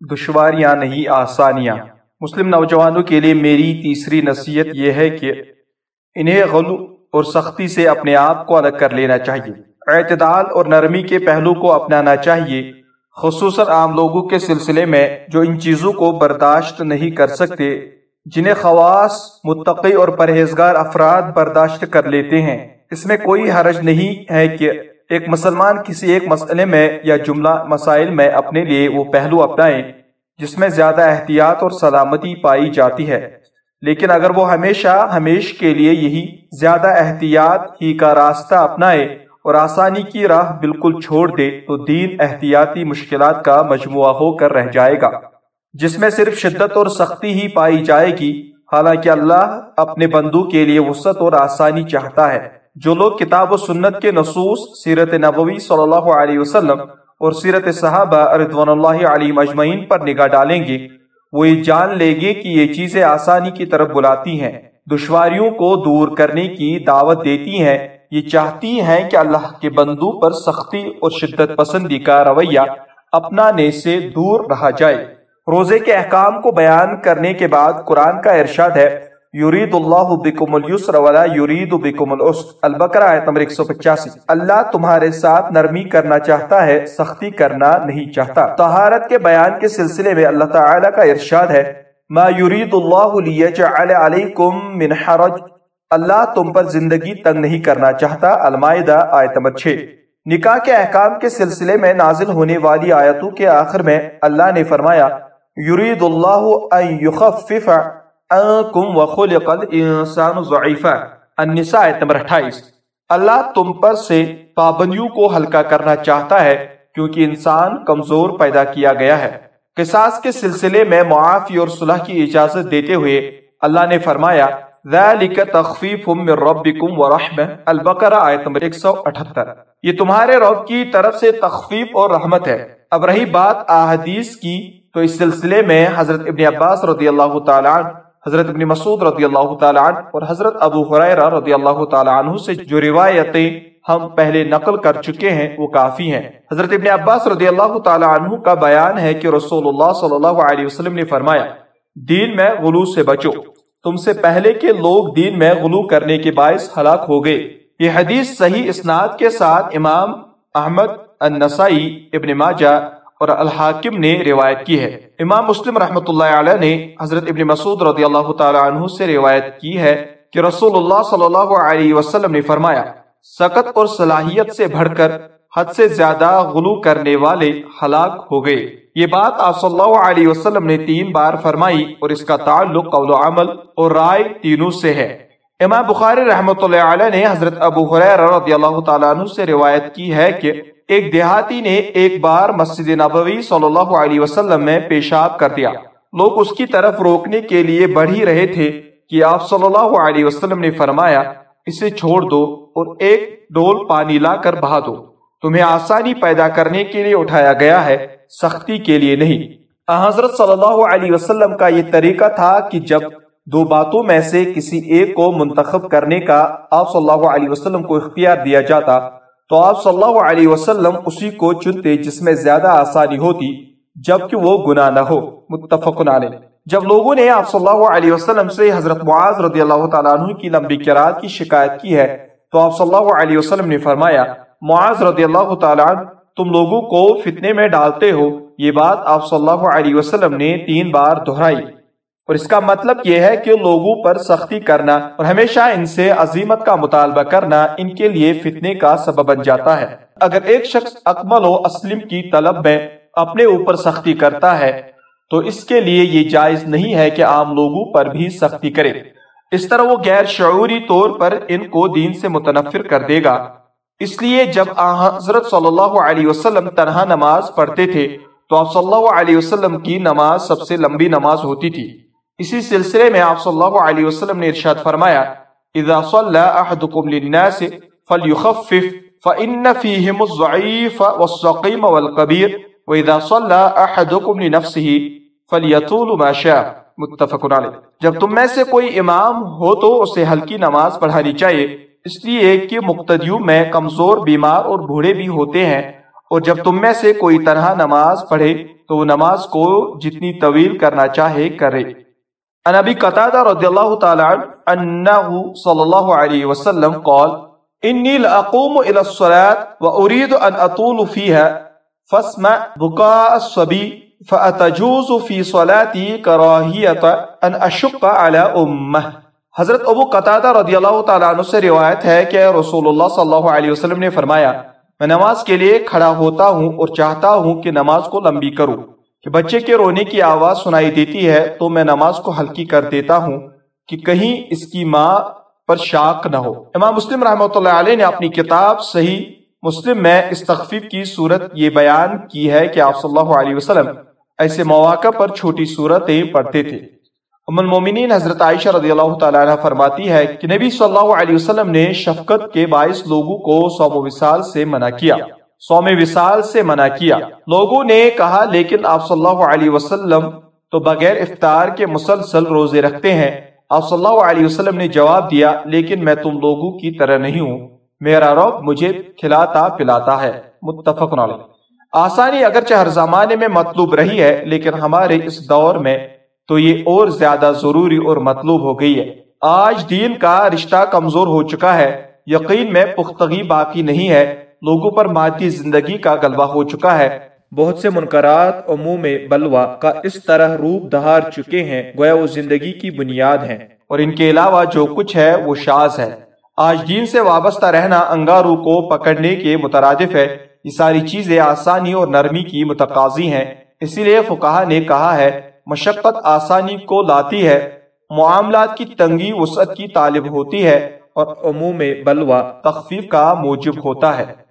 دشواریاں نہیں، آسانیاں۔ مسلم نوجوانوں کے لیے میری تیسری نصیحت یہ ہے کہ انہیں غلو اور سختی سے اپنے آپ کو الگ کر لینا چاہیے۔ اعتدال اور نرمی کے پہلو کو اپنانا چاہیے، خصوصاً عام لوگوں کے سلسلے میں جو ان چیزوں کو برداشت نہیں کر سکتے، جنہیں خواص، متقی اور پرہیزگار افراد برداشت کر لیتے ہیں۔ اس میں کوئی حرج نہیں ہے کہ ایک مسلمان کسی ایک مسئلے میں یا جملہ مسائل میں اپنے لیے وہ پہلو اپنائیں، جس میں زیادہ احتیاط اور سلامتی پائی جاتی ہے۔ لیکن اگر وہ ہمیشہ ہمیش کے لیے یہی زیادہ احتیاط ہی کا راستہ اپنائے اور آسانی کی راہ بالکل چھوڑ دے، تو دین احتیاطی مشکلات کا مجموعہ ہو کر رہ جائے گا۔ جس میں صرف شدت اور سختی ہی پائی جائے گی، حالانکہ اللہ اپنے بندو کے لیے وسط اور آسانی چاہتا ہے۔ جو لوگ کتاب و سنت کے نصوص سیرت نبوی صلی اللہ علیہ وسلم اور سیرت صحابہ رضوان اللہ علیہ مجمعین پر نگاہ ڈالیں گے، وہ یہ جان لے گے کہ یہ چیزیں آسانی کی طرف بلاتی ہیں، دشواریوں کو دور کرنے کی دعوت دیتی ہیں، یہ چاہتی ہیں کہ اللہ کے بندو پر سختی اور شدت پسندی کا رویہ اپنانے سے دور رہا جائے۔ روزے کے احکام کو بیان کرنے کے بعد قرآن کا ارشاد ہے یورید اللہ بکم اليسر ولا یورید بکم العسر. البقرہ آیت نمبر 185 اللہ تمہارے ساتھ نرمی کرنا چاہتا ہے، سختی کرنا نہیں چاہتا۔ طہارت کے بیان کے سلسلے میں اللہ تعالی کا ارشاد ہے، ما یورید اللہ لیجعل علیکم من حرج۔ اللہ تم پر زندگی تنگ نہیں کرنا چاہتا۔ المائدہ آیت نمبر 6 نکاح کے احکام کے سلسلے میں نازل ہونے والی آیتوں کے آخر میں اللہ نے فرمایا، یرید اللہ ان یخفف انکم وخلق الانسان ضعیفا النساء آیت نمبر 28 اللہ تم پر سے پابندیوں کو ہلکا کرنا چاہتا ہے، کیونکہ انسان کمزور پیدا کیا گیا ہے۔ قصاص کے سلسلے میں معافی اور صلح کی اجازت دیتے ہوئے اللہ نے فرمایا ذالک تخفیف من ربکم ورحمہ البقرہ آیت نمبر 178 یہ تمہارے رب کی طرف سے تخفیف اور رحمت ہے۔ اب رہی بات احادیث کی، تو اس سلسلے میں حضرت ابن عباس رضی اللہ تعالیٰ حضرت ابن مسعود رضی اللہ تعالیٰ عنہ اور حضرت ابو حریرہ رضی اللہ تعالیٰ عنہ سے جو روایتیں ہم پہلے نقل کر چکے ہیں، وہ کافی ہیں۔ حضرت ابن عباس رضی اللہ تعالیٰ عنہ کا بیان ہے کہ رسول اللہ صلی اللہ علیہ وسلم نے فرمایا، دین میں غلو سے بچو۔ تم سے پہلے کے لوگ دین میں غلو کرنے کے باعث ہلاک ہو گئے۔ یہ حدیث صحیح اسناد کے ساتھ امام احمد النسائی ابن ماجہ اور الحاکم نے روایت کی ہے۔ امام مسلم رحمۃ اللہ علیہ نے حضرت ابن مسعود رضی اللہ تعالی عنہ سے روایت کی ہے کہ رسول اللہ صلی اللہ علیہ وسلم نے فرمایا سقط اور صلاحیت سے بڑھ کر حد سے زیادہ غلو کرنے والے ہلاک ہو گئے۔ یہ بات آپ صلی اللہ علیہ وسلم نے تین بار فرمائی اور اس کا تعلق قول و عمل اور رائے تینوں سے ہے۔ امام بخاری رحمۃ اللہ علیہ نے حضرت ابو حریر رضی اللہ تعالیٰ عنہ سے روایت کی ہے کہ ایک دیہاتی نے ایک بار مسجد نبوی صلی اللہ علیہ وسلم میں پیشاب کر دیا۔ لوگ اس کی طرف روکنے کے لیے بڑھ ہی رہے تھے کہ آپ صلی اللہ علیہ وسلم نے فرمایا، اسے چھوڑ دو اور ایک ڈول پانی لا کر بہا دو۔ تمہیں آسانی پیدا کرنے کے لیے اٹھایا گیا ہے، سختی کے لیے نہیں۔ حضرت صلی اللہ علیہ وسلم کا یہ طریقہ تھا کہ جب دو باتوں میں سے کسی ایک کو منتخب کرنے کا آپ صلی اللہ علیہ وسلم کو اختیار دیا جاتا تو آپ صلی اللہ علیہ وسلم اسی کو چنتے جس میں زیادہ آسانی ہوتی، جبکہ وہ گناہ نہ ہو۔ متفق علیہ۔ جب لوگوں نے آپ صلی اللہ علیہ وسلم سے حضرت معاذ رضی اللہ تعالیٰ عنہ کی لمبی قرآن کی شکایت کی ہے، تو آپ صلی اللہ علیہ وسلم نے فرمایا، معاذ رضی اللہ تعالیٰ عنہ، تم لوگوں کو فتنے میں ڈالتے ہو۔ یہ بات آپ صلی اللہ علیہ وسلم نے تین بار دہرائی۔ اور اس کا مطلب یہ ہے کہ لوگوں پر سختی کرنا اور ہمیشہ ان سے عظیمت کا مطالبہ کرنا ان کے لیے فتنے کا سبب بن جاتا ہے۔ اگر ایک شخص اکمل و اسلم کی طلب میں اپنے اوپر سختی کرتا ہے، تو اس کے لیے یہ جائز نہیں ہے کہ عام لوگوں پر بھی سختی کرے۔ اس طرح وہ غیر شعوری طور پر ان کو دین سے متنفر کر دے گا۔ اس لیے جب حضرت صلی اللہ علیہ وسلم تنہا نماز پڑھتے تھے، تو آپ صلی اللہ علیہ وسلم کی نماز سب سے لمبی نماز ہوتی تھی۔ اسی سلسلے میں آپ صلی اللہ علیہ وسلم نے ارشاد فرمایا، اذا صلى احدكم للناس فليخفف فان فيهم الضعيف والسقيم والكبير واذا صلى احدكم لنفسه فليطول ما شاء. متفق علیہ۔ جب تم میں سے کوئی امام ہو تو اسے ہلکی نماز پڑھانی چاہیے، اس لیے کہ مقتدیوں میں کمزور، بیمار اور بوڑھے بھی ہوتے ہیں۔ اور جب تم میں سے کوئی طرح نماز پڑھے، تو وہ نماز کو جتنی طویل کرنا چاہے کرے۔ ان ابی قتادہ رضی اللہ تعالی عنہ صلی اللہ علیہ وسلم قال، انی لاقوم الى الصلاة واريد ان اطول فيها فاسمع بكاء الصبي فاتجوز في صلاتي كراهية ان اشق على امه حضرت ابو قتادہ رضی اللہ تعالیٰ عنہ سے روایت ہے کہ رسول اللہ صلی اللہ علیہ وسلم نے فرمایا، میں نماز کے لیے کھڑا ہوتا ہوں اور چاہتا ہوں کہ نماز کو لمبی کروں۔ کہ بچے کے رونے کی آواز سنائی دیتی ہے تو میں نماز کو ہلکی کر دیتا ہوں کہ کہیں اس کی ماں پر شاک نہ ہو۔ امام مسلم رحمۃ اللہ علیہ نے اپنی کتاب صحیح مسلم میں اس تخفیف کی صورت یہ بیان کی ہے کہ آپ صلی اللہ علیہ وسلم ایسے مواقع پر چھوٹی صورتیں پڑھتے تھے۔ ام المومنین حضرت عائشہ رضی اللہ تعالیٰ عنہ فرماتی ہے کہ نبی صلی اللہ علیہ وسلم نے شفقت کے باعث لوگوں کو سوم و وصال سے منع کیا۔ سوم وصال سے منع کیا۔ لوگوں نے کہا، لیکن آپ صلی اللہ علیہ وسلم تو بغیر افطار کے مسلسل روزے رکھتے ہیں۔ آپ صلی اللہ علیہ وسلم نے جواب دیا، لیکن میں تم لوگوں کی طرح نہیں ہوں۔ میرا رب مجھے کھلاتا، پلاتا ہے۔ متفق علیہ۔ آسانی اگرچہ ہر زمانے میں مطلوب رہی ہے، لیکن ہمارے اس دور میں تو یہ اور زیادہ ضروری اور مطلوب ہو گئی ہے۔ آج دین کا رشتہ کمزور ہو چکا ہے۔ یقین میں پختگی باقی نہیں ہے۔ لوگوں پر مادی زندگی کا غلبہ ہو چکا ہے۔ بہت سے منکرات عموم بلوا کا اس طرح روپ دہار چکے ہیں گویا وہ زندگی کی بنیاد ہیں۔ اور ان کے علاوہ جو کچھ ہے وہ شاز ہے۔ آج دین سے وابستہ رہنا انگارو کو پکڑنے کے مترادف ہے۔ یہ ساری چیزیں آسانی اور نرمی کی متقاضی ہیں۔ اسی لیے فقہ نے کہا ہے مشقت آسانی کو لاتی ہے۔ معاملات کی تنگی وسعت کی طالب ہوتی ہے۔ اور عموم بلوا تخفیف کا موجب ہوتا ہے۔